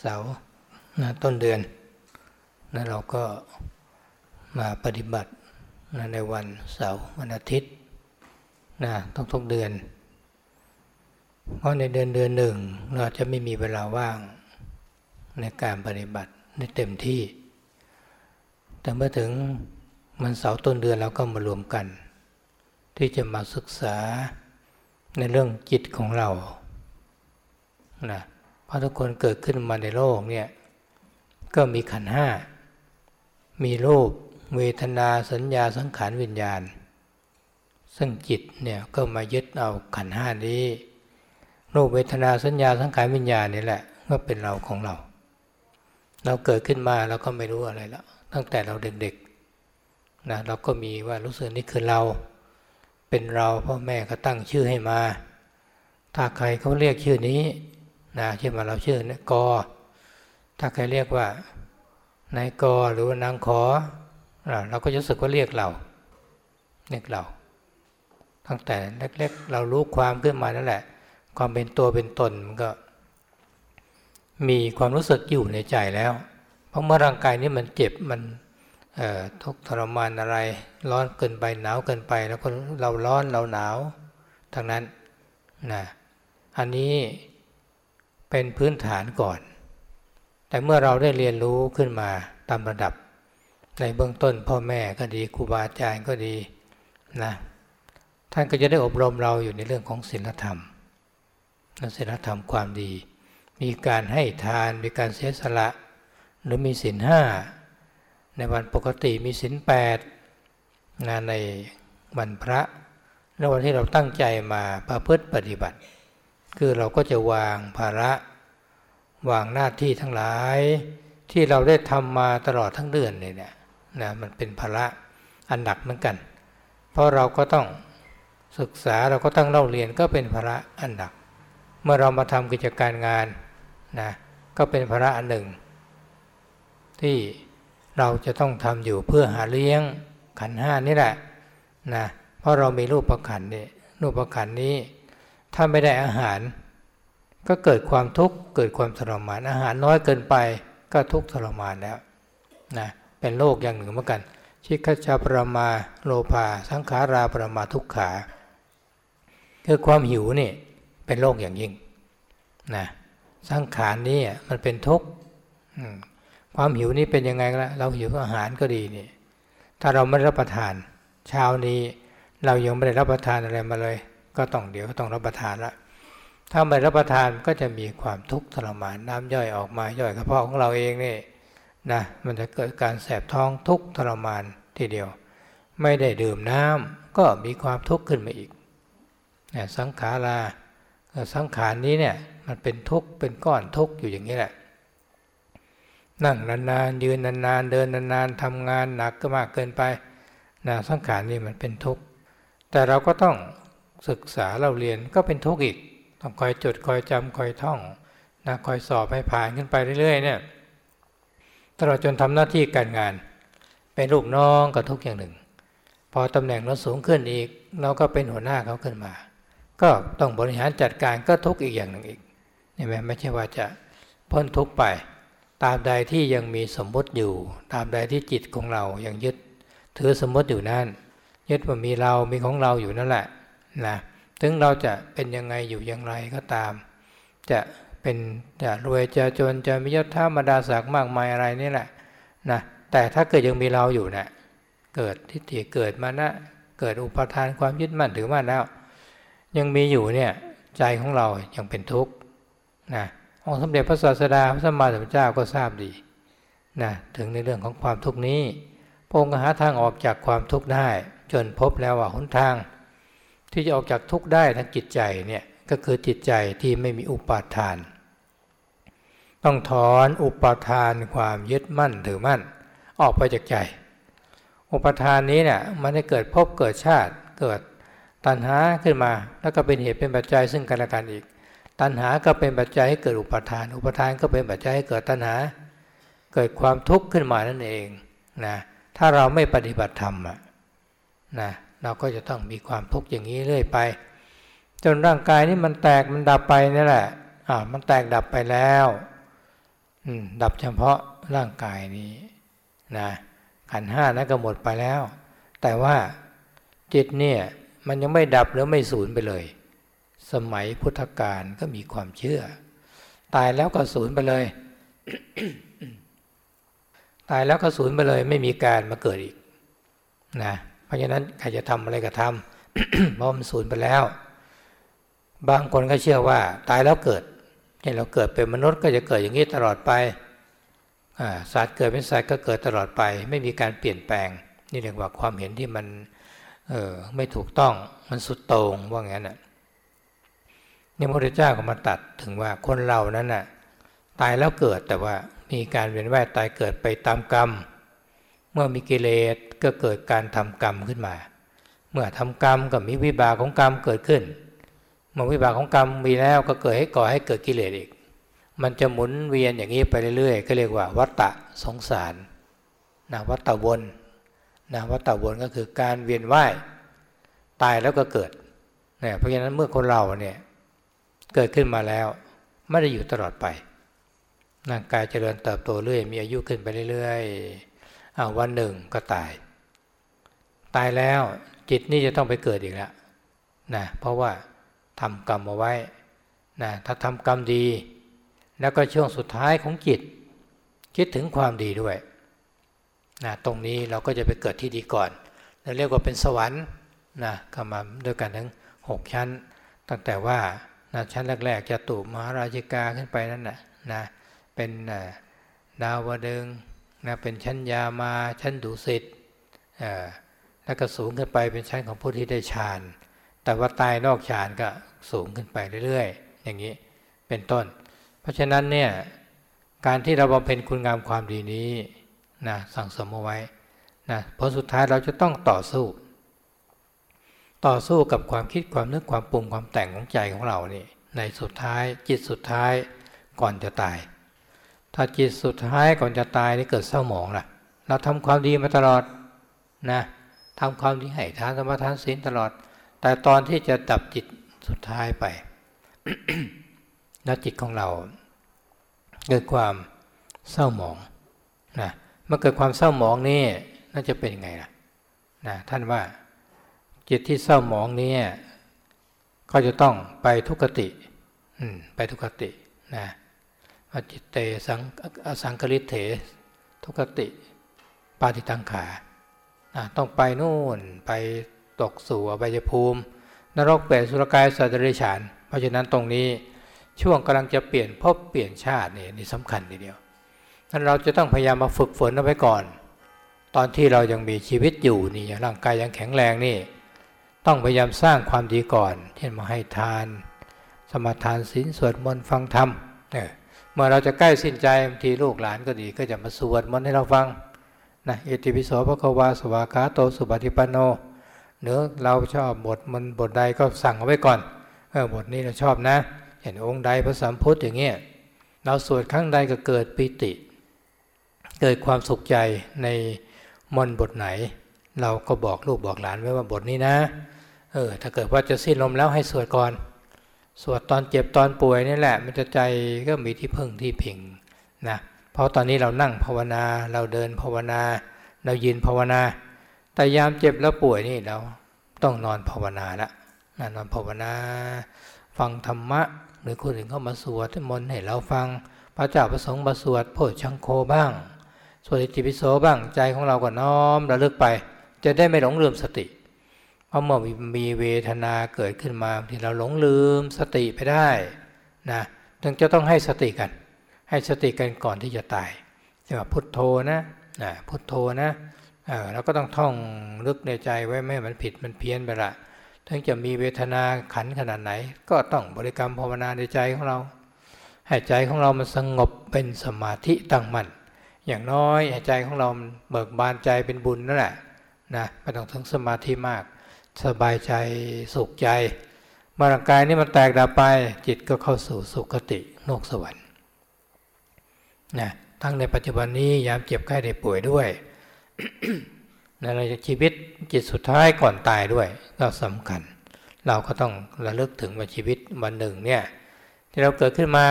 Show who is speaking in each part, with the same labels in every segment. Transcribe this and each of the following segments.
Speaker 1: เสาร์นะต้นเดือนนะเราก็มาปฏิบัตินะในวันเสาร์วันอาทิตย์นะทุกๆเดือน เพราะในเดือนเดือนหนึ่ง เราจะไม่มีเวลาว่างในการปฏิบัติในเต็มที่ แต่เมื่อถึงมันเสาร์ต้นเดือนเราก็มารวมกัน ที่จะมาศึกษาในเรื่องจิตของเรานะ เพราะทุกคนเกิดขึ้นมาในโลกเนี่ยก็มีขันห้า มีรูปเวทนาสัญญาสังขารวิญญาณ ซึ่งจิตเนี่ยก็มายึดเอาขันห้านี้ รูปเวทนาสัญญาสังขารวิญญาณนี่แหละก็เป็นเราของเรา เราเกิดขึ้นมาเราก็ไม่รู้อะไรแล้ว ตั้งแต่เราเด็กๆนะเราก็มีว่ารู้สึกนี่คือเรา เป็นเราพ่อแม่ก็ตั้งชื่อให้มา ถ้าใครเขาเรียกชื่อนี้ นะเช่นว่าเราชื่อเนี่ยกอ ถ้าใครเรียกว่านายกอหรือว่านางขอเราก็จะรู้สึกว่าเรียกเราเรียกเรา ตั้งแต่เล็กๆเรารู้ความขึ้นมานั่นแหละ ความเป็นตัวเป็นตนมันก็ มีความรู้สึกอยู่ในใจแล้ว เพราะเมื่อร่างกายนี้มันเจ็บมันทุกทรมานอะไร ร้อนเกินไปหนาวเกินไป แล้วก็เราร้อนเราหนาวทั้งนั้นนะอันนี้ เป็นพื้นฐานก่อน แต่เมื่อเราได้เรียนรู้ขึ้นมาตามระดับ ในเบื้องต้นพ่อแม่ก็ดีครูบาอาจารย์ก็ดีนะท่านก็จะได้อบรมเราอยู่ในเรื่องของศีลธรรมศีลธรรมความดี มีการให้ทานมีการเสียสละ หรือมีศีลห้าในวันปกติมีศีลแปดนะในวันพระในวันที่เราตั้งใจมาประพฤติปฏิบัติ คือเราก็จะวางภาระ วางหน้าที่ทั้งหลาย ที่เราได้ทำมาตลอดทั้งเดือนเนี่ยนะมันเป็นภาระอันหนักเหมือนกัน เพราะเราก็ต้องศึกษาเราก็ต้องเล่าเรียนก็เป็นภาระอันหนัก เมื่อเรามาทำกิจการงานนะก็เป็นภาระอันหนึ่ง ที่เราจะต้องทำอยู่เพื่อหาเลี้ยงขันห้านี่แหละนะเพราะเรามีรูปประขันนี่รูปประขันนี้ ถ้าไม่ได้อาหาร ก็เกิดความทุกข์เกิดความทรมาน อาหารน้อยเกินไปก็ทุกข์ทรมานแล้วนะเป็นโรคอย่างหนึ่งเหมือนกัน ชิคชาปรมาโลภาสังขาราปรมาทุกขาคือความหิวนี่เป็นโรคอย่างยิ่งนะสังขารนี่มันเป็นทุกข์ความหิวนี่เป็นยังไงล่ะเราหิวอาหารก็ดีนี่ถ้าเราไม่รับประทาน เช้านี้เรายังไม่ได้รับประทานอะไรมาเลย ก็ต้องเดี๋ยวก็ต้องรับประทานละถ้าไม่รับประทานก็จะมีความทุกข์ทรมานน้ำย่อยออกมาย่อยกระเพาะของเราเองนี่นะมันจะเกิดการแสบท้องทุกข์ทรมานทีเดียว ไม่ได้ดื่มน้ำก็มีความทุกข์ขึ้นมาอีกนะสังขาราสังขารนี้เนี่ยมันเป็นทุกข์เป็นก้อนทุกข์อยู่อย่างนี้แหละนั่งนานๆยืนนานๆเดินนานๆทำงานหนักก็มากเกินไปนะสังขารนี่มันเป็นทุกข์แต่เราก็ต้อง ศึกษาเราเรียนก็เป็นทุกข์อีก ต้องคอยจดคอยจำคอยท่องนะคอยสอบให้ผ่านขึ้นไปเรื่อย ๆ เนี่ยตลอดจนทำหน้าที่การงาน เป็นลูกน้องก็ทุกอย่างหนึ่ง พอตำแหน่งเราสูงขึ้นอีก เราก็เป็นหัวหน้าเขาขึ้นมา ก็ต้องบริหารจัดการก็ทุกอีกอย่างหนึ่งอีกนี่ไหมไม่ใช่ว่าจะพ้นทุกไป ตามใดที่ยังมีสมมติอยู่ ตามใดที่จิตของเรายังยึด ถือสมมติอยู่นั่นยึดว่ามีเรามีของเราอยู่นั่นแหละ นะถึงเราจะเป็นยังไงอยู่อย่างไรก็ตาม จะเป็นจะรวยจะจนจะมียศท่ามดาศักดิ์มากมายอะไรนี่แหละนะแต่ถ้าเกิดยังมีเราอยู่เนะเกิดทิฏฐิเกิดมานะเกิดอุปทานความยึดมั่นถือมั่นแล้ว ยังมีอยู่เนี่ยใจของเรายังเป็นทุกข์นะองค์สมเด็จพระศาสดาพระสัมมาสัมพุทธเจ้าก็ทราบดีนะถึงในเรื่องของความทุกข์นี้พระองค์หาทางออกจากความทุกข์ได้ จนพบแล้วว่าหนทาง ที่จะออกจากทุกข์ได้ทั้งจิตใจเนี่ยก็คือจิตใจที่ไม่มีอุปาทาน ต้องถอนอุปาทานความยึดมั่นถือมั่น ออกไปจากใจ อุปาทานนี้เนี่ยมันได้เกิดพบเกิดชาติเกิดตัณหาขึ้นมา แล้วก็เป็นเหตุเป็นปัจจัยซึ่งกันและกันอีก ตัณหาก็เป็นปัจจัยให้เกิดอุปาทาน อุปาทานก็เป็นปัจจัยให้เกิดตัณหา เกิดความทุกข์ขึ้นมานั่นเองนะถ้าเราไม่ปฏิบัติธรรมนะ เราก็จะต้องมีความทุกข์อย่างนี้เรื่อยไป จนร่างกายนี้มันแตกมันดับไปนี่แหละอ่ามันแตกดับไปแล้วดับเฉพาะร่างกายนี้นะขันห้านั้นก็หมดไปแล้ว แต่ว่าจิตเนี่ยมันยังไม่ดับหรือไม่สูญไปเลย สมัยพุทธกาลก็มีความเชื่อ ตายแล้วก็สูญไปเลย ตายแล้วก็สูญไปเลย ไม่มีการมาเกิดอีกนะ เพราะฉะนั้นใครจะทำอะไรก็ทำเพราะมันสูญไปแล้ว บางคนก็เชื่อว่าตายแล้วเกิดให้เราเกิดเป็นมนุษย์ก็จะเกิดอย่างนี้ตลอดไปสัตว์เกิดเป็นสัตว์ก็เกิดตลอดไป ไม่มีการเปลี่ยนแปลง นี่เรียกว่าความเห็นที่มันเออไม่ถูกต้องมันสุดโต่งว่างั้นน่ะนี่พระพุทธเจ้าก็มาตัดถึงว่าคนเรานั้นน่ะตายแล้วเกิดแต่ว่ามีการเวียนว่ายตายเกิดไปตามกรรม มื่อมีกิเลสก็เกิดการทำกรรมขึ้นมา เมื่อทำกรรมก็มีวิบากของกรรมเกิดขึ้น เมื่อวิบากของกรรมมีแล้วก็เกิดให้ก่อให้เกิดกิเลสอีก มันจะหมุนเวียนอย่างนี้ไปเรื่อยๆ ก็เรียกว่าวัตตะสงสารนะวัตตะวนนะวัตตะวนก็คือการเวียนว่ายตายแล้วก็เกิดเนี่ยเพราะฉะนั้นเมื่อคนเราเนี่ยเกิดขึ้นมาแล้วไม่ได้อยู่ตลอดไปร่างกายเจริญเติบโตเรื่อย มีอายุขึ้นไปเรื่อยๆ อาวันหนึ่งก็ตาย ตายแล้วจิตนี่จะต้องไปเกิดอีกแล้วนะเพราะว่าทำกรรมเอาไว้นะถ้าทำกรรมดี แล้วก็ช่วงสุดท้ายของจิต คิดถึงความดีด้วยนะตรงนี้เราก็จะไปเกิดที่ดีก่อนเราเรียกว่าเป็นสวรรค์นะก็มาด้วยกันทั้งหกชั้น ตั้งแต่ว่านะชั้นแรก ๆ จะตูมหาราชิกาขึ้นไปนั่นนะนะเป็นดาวดึง นะเป็นชั้นยามาชั้นดุสิตแล้วก็สูงขึ้นไปเป็นชั้นของผู้ที่ได้ฌาน แต่ว่าตายนอกฌานก็สูงขึ้นไปเรื่อยๆ อย่างนี้เป็นต้น เพราะฉะนั้นเนี่ยการที่เราบำเพ็ญคุณงามความดีนี้นะสั่งสมเอาไว้นะผลสุดท้ายเราจะต้องต่อสู้ ต่อสู้กับความคิดความนึกความปรุงความแต่งของใจของเรานี่ในสุดท้ายจิตสุดท้ายก่อนจะตาย ถ้าจิตสุดท้ายก่อนจะตายนี่เกิดเศร้าหมองล่ะ เราทำความดีมาตลอดนะทำความดีให้ทานธรรมทานศีลตลอด แต่ตอนที่จะดับจิตสุดท้ายไป แล้วจิตของเรา เกิดความเศร้าหมองนะเมื่อเกิดความเศร้าหมองนี่น่าจะเป็นยังไงล่ะนะท่านว่าจิตที่เศร้าหมองนี้ก็จะต้องไปทุกขติไปทุกขตินะ อจิตเตสังอสังกฤิเถ ทุกติ ปาติตังขาต้องไปนู่นไปตกสู่อบายภูมิ นรกเปรตสุรกายสัตว์เดรัจฉาน เพราะฉะนั้นตรงนี้ช่วงกำลังจะเปลี่ยนพบเปลี่ยนชาตินี่นี่สำคัญทีเดียวนั้นเราจะต้องพยายามมาฝึกฝนเอาไว้ก่อน ตอนที่เรายังมีชีวิตอยู่นี่ร่างกายยังแข็งแรงนี่ ต้องพยายามสร้างความดีก่อน เช่นมาให้ทาน สมาทานศีลสวดมนต์ฟังธรรมเนี่ย มื่อเราจะใกล้สิ้นใจบางทีลูกหลานก็ดีก็จะมาสวดมนต์ให้เราฟังนะเอติปิโสพระควาสวากาโตสุปฏิปันโนเนื้อเราชอบบทมันบทใดก็สั่งเอาไว้ก่อนเออบทนี้เราชอบนะ เห็นองค์ใดพระสัมพุทธอย่างเงี้ยเราสวดครั้งใดก็เกิดปิติ เกิดความสุขใจในมนบทไหน เราก็บอกลูกบอกหลานไว้ว่าบทนี้นะเออถ้าเกิดว่าจะสิ้นลมแล้วให้สวดก่อน สวดตอนเจ็บตอนป่วยนี่แหละ มันจะใจก็มีที่พึ่งที่พิงนะเพราะตอนนี้เรานั่งภาวนาเราเดินภาวนา เรายืนภาวนา แต่ยามเจ็บแล้วป่วยนี่เราต้องนอนภาวนาละนอนภาวนา ฟังธรรมะ หรือคนอื่นเข้ามาสวดมนต์ให้เราฟังพระเจ้าประสงค์มาสวดโพชังโคบ้างสวดอิติปิโสบ้างใจของเราก็น้อมระลึกไป จะได้ไม่หลงลืมสติ เพราะเมื่อมีเวทนาเกิดขึ้นมาที่เราหลงลืมสติไปได้นะจึงจะต้องให้สติกัน ให้สติกันก่อนที่จะตายจะว่าพุทโธนะนะพุทโธนะเราก็ต้องท่องลึกในใจไว้ไม่มันผิดมันเพี้ยนไปละถึงจะมีเวทนาขันขนาดไหน ก็ต้องบริกรรมภาวนาในใจของเราให้ใจของเรามันสงบเป็นสมาธิตั้งมั่นอย่างน้อยใจของเราเบิกบานใจเป็นบุญนั่นแหละนะไม่ต้องถึงสมาธิมาก สบายใจสุขใจเมื่อร่างกายนี้มันแตกดับไป จิตก็เข้าสู่สุคติโลกสวรรค์นะทั้งในปัจจุบันนี้ยามเจ็บไข้ได้ป่วยด้วยในระยะชีวิตจิตสุดท้ายก่อนตายด้วยก็สำคัญ เราก็ต้องระลึกถึงว่าชีวิตวันหนึ่งเนี่ยที่เราเกิดขึ้นมา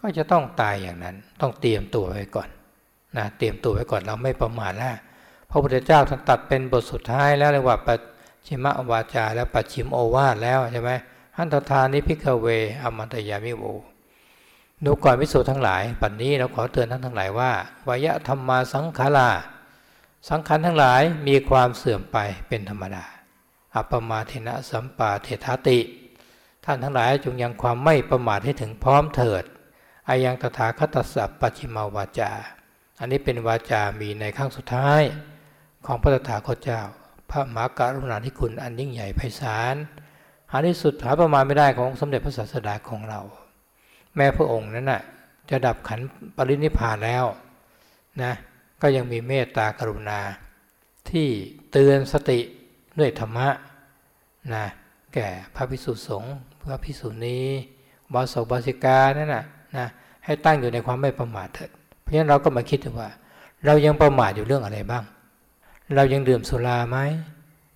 Speaker 1: ก็จะต้องตายอย่างนั้น ต้องเตรียมตัวไว้ก่อนนะเตรียมตัวไว้ก่อนเราไม่ประมาทแล้วพระพุทธเจ้าท่านตรัสเป็นบทสุดท้ายแล้วเรียกว่า ปัจฉิมวาจาและปัจฉิมโอวาทแล้วใช่ไหมหันทะทานิ ภิกขะเว อามันตะยามิโวดูก่อนภิกษุทั้งหลายบัดนี้เราขอเตือนท่านทั้งหลายว่าวะยะธัมมาสังขาราสังขารทั้งหลายมีความเสื่อมไปเป็นธรรมดา อัปปะมาเทนะสัมปาเทถาติ ท่านทั้งหลายจงยังความไม่ประมาทให้ถึงพร้อมเถิดอะยัง ตะถาคะตัสสะ ปัจฉิมาวาจา อันนี้เป็นวาจามีในข้างสุดท้ายของพระตถาคตเจ้า พระมหากรุณาธิคุณอันยิ่งใหญ่ไพศาลหาที่สุดหาประมาณไม่ได้ของสมเด็จพระศาสดาของเรา แม้พระองค์นั้นน่ะจะดับขันปรินิพานแล้วนะก็ยังมีเมตตากรุณา ที่เตือนสติด้วยธรรมะนะแก่พระพิสุสงฆ์พระพิสุนีบาสกบาสิกานั่นนะนะให้ตั้งอยู่ในความไม่ประมาทเถิดเพราะฉะนั้นเราก็มาคิดว่า เรายังประมาทอยู่เรื่องอะไรบ้าง เรายังดื่มสุราไหม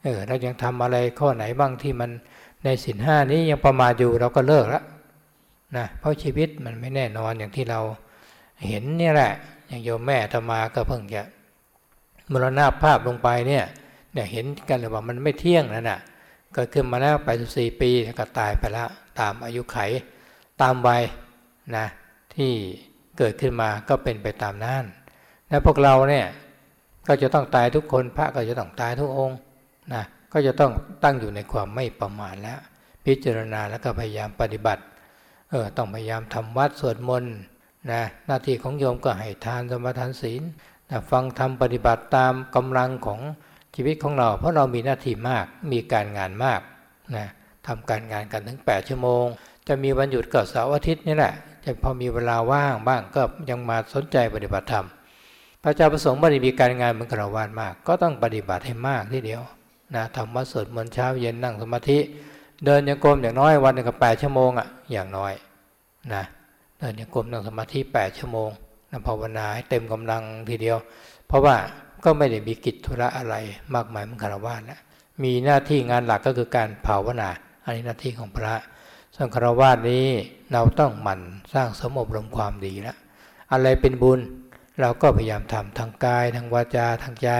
Speaker 1: เออเรายังทำอะไรข้อไหนบ้างที่มันในสินห้านี้ยังประมาทอยู่เราก็เลิกล้วนะเพราะชีวิตมันไม่แน่นอนอย่างที่เราเห็นนี่แหละ อย่างโยมแม่ธรรมาก็เพิ่งจะมรณาภาพลงไปเนี่ยเนี่ยเห็นกันเลยว่ามันไม่เที่ยงนั่นน่ะเกิดขึ้นมาแล้วไปสี่ปีก็ตายไปแล้วตามอายุไข ตามวัยนะที่เกิดขึ้นมาก็เป็นไปตามนั้นและพวกเราเนี่ย ก็จะต้องตายทุกคน พระก็จะต้องตายทุกองค์นะก็จะต้องตั้งอยู่ในความไม่ประมาทแล้ว พิจารณาแล้วก็พยายามปฏิบัติเออต้องพยายามทำวัดสวดมนต์นะหน้าที่ของโยมก็ให้ทานสมาทานศีลนะฟังทำปฏิบัติตามกำลังของชีวิตของเรา เพราะเรามีหน้าที่มากมีการงานมากนะทำการงานกันถึง 8 ชั่วโมง จะมีวันหยุดก็เสาร์อาทิตย์นี่แหละจะพอมีเวลาว่างบ้างก็ยังมาสนใจปฏิบัติธรรม พระเจ้าประสงค์บริมีการงานเหมือนครวานมาก ก็ต้องปฏิบัติให้มากทีเดียวนะทำวัดสวดมนต์เช้าเย็นนั่งสมาธิ เดินยังกรมอย่างน้อยวันหนึ่งก็แปดชั่วโมงอะ่ะอย่างน้อยนะเดินยังกรมนั่งสมาธิแปดชั่วโมงนะภาวนาให้เต็มกำลังทีเดียว เพราะว่าก็ไม่ได้มีกิจธุระอะไรมากมายเหมือนคารวะแล้วมีหน้าที่งานหลักก็คือการภาวนา อันนี้หน้าที่ของพระส่วนคารวะนี้เราต้องหมั่นสร้างสมอบรมความดีแล้วอะไรเป็นบุญ เราก็พยายามทำทางกายทางวาจาทางใจ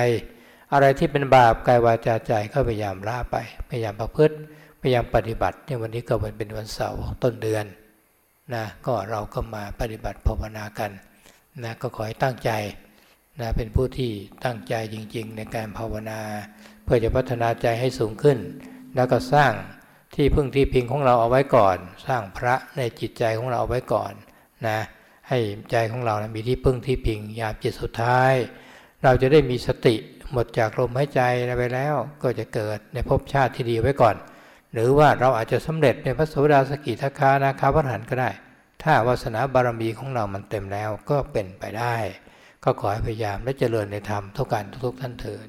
Speaker 1: อะไรที่เป็นบาปกายวาจาใจก็พยายามละไป พยายามประพฤติพยายามปฏิบัติในวันนี้ก็เป็นวันเสาร์ต้นเดือนนะก็เราก็มาปฏิบัติภาวนากันนะก็ขอให้ตั้งใจนะเป็นผู้ที่ตั้งใจจริง ๆ ในการภาวนา เพื่อจะพัฒนาใจให้สูงขึ้น แล้วก็สร้างที่พึ่งที่พิงของเราเอาไว้ก่อน สร้างพระในจิตใจของเราเอาไว้ก่อนนะ ให้ใจของเรานะมีที่พึ่งที่พิงยามจิตสุดท้าย เราจะได้มีสติหมดจากลมหายใจไปแล้วก็จะเกิดในภพชาติที่ดีไว้ก่อน หรือว่าเราอาจจะสำเร็จในพระโสดาสกิทาคานาคาพระหันก็ได้ ถ้าวาสนาบารมีของเรามันเต็มแล้วก็เป็นไปได้ ก็ขอให้พยายามและเจริญในธรรมทุกการทุกท่านเถิด